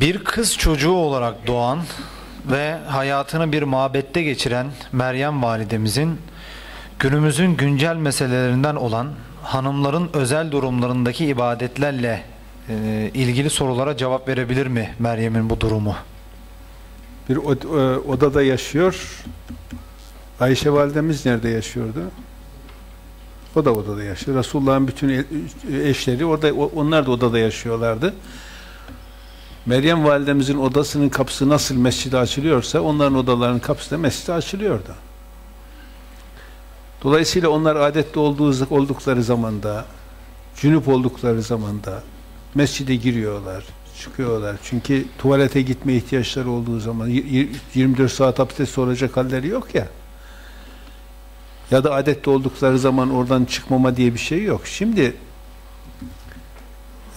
Bir kız çocuğu olarak doğan ve hayatını bir mabette geçiren Meryem validemizin günümüzün güncel meselelerinden olan hanımların özel durumlarındaki ibadetlerle e, ilgili sorulara cevap verebilir mi Meryem'in bu durumu? Bir od- e, odada yaşıyor. Ayşe validemiz nerede yaşıyordu? O da odada yaşıyor. Resulullah'ın bütün e- eşleri orada onlar da odada yaşıyorlardı. Meryem validemizin odasının kapısı nasıl mescide açılıyorsa onların odalarının kapısı da mescide açılıyordu. Dolayısıyla onlar adetli olduğu oldukları zamanda, cünüp oldukları zamanda mescide giriyorlar, çıkıyorlar. Çünkü tuvalete gitme ihtiyaçları olduğu zaman y- y- 24 saat abdest olacak halleri yok ya. Ya da adetli oldukları zaman oradan çıkmama diye bir şey yok. Şimdi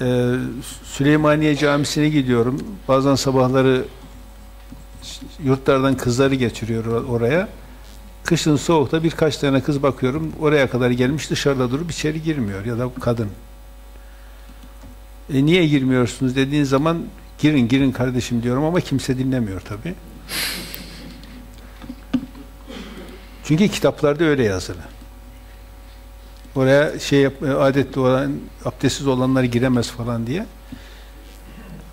e, Süleymaniye Camisi'ne gidiyorum. Bazen sabahları yurtlardan kızları getiriyor or- oraya. Kışın soğukta birkaç tane kız bakıyorum oraya kadar gelmiş dışarıda durup içeri girmiyor ya da kadın. E niye girmiyorsunuz dediğin zaman girin girin kardeşim diyorum ama kimse dinlemiyor tabi. Çünkü kitaplarda öyle yazılı. Oraya şey yap, adetli olan abdestsiz olanlar giremez falan diye.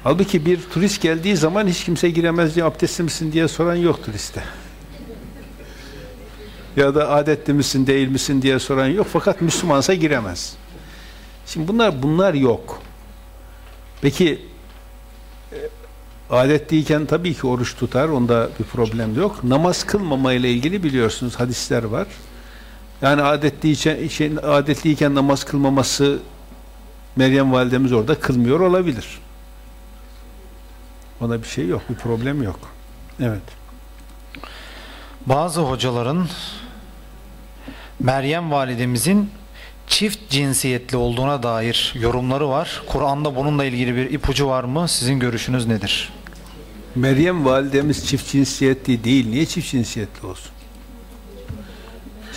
Halbuki bir turist geldiği zaman hiç kimse giremez diye abdestli misin diye soran yok turiste. Ya da adetli misin değil misin diye soran yok fakat Müslümansa giremez. Şimdi bunlar bunlar yok. Peki e, adetliyken tabii ki oruç tutar, onda bir problem yok. Namaz kılmama ile ilgili biliyorsunuz hadisler var. Yani adetliyken, şey, adetliyken namaz kılmaması Meryem validemiz orada kılmıyor olabilir. Ona bir şey yok, bir problem yok. Evet. Bazı hocaların Meryem validemizin çift cinsiyetli olduğuna dair yorumları var. Kur'an'da bununla ilgili bir ipucu var mı? Sizin görüşünüz nedir? Meryem validemiz çift cinsiyetli değil. Niye çift cinsiyetli olsun?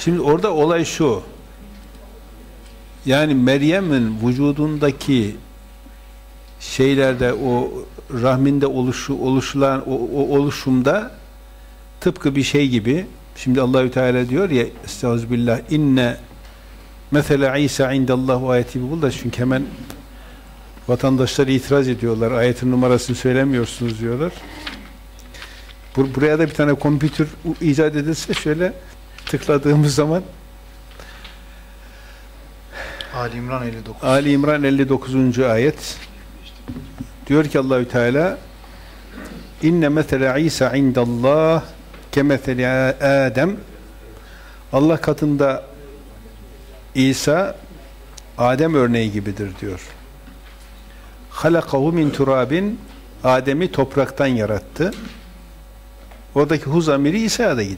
Şimdi orada olay şu. Yani Meryem'in vücudundaki şeylerde o rahminde oluşu oluşulan o, o oluşumda tıpkı bir şey gibi şimdi Allahü Teala diyor ya Estağfirullah inne mesela İsa indallah ayeti bul da çünkü hemen vatandaşlar itiraz ediyorlar. Ayetin numarasını söylemiyorsunuz diyorlar. Bur buraya da bir tane kompütür icat edilse şöyle tıkladığımız zaman Ali İmran 59. Ali İmran 59. ayet diyor ki Allahü Teala inne mesela İsa indallah kemetheli Adem Allah katında İsa Adem örneği gibidir diyor. Halakahu min turabin Adem'i topraktan yarattı. Oradaki hu zamiri İsa'ya da gider.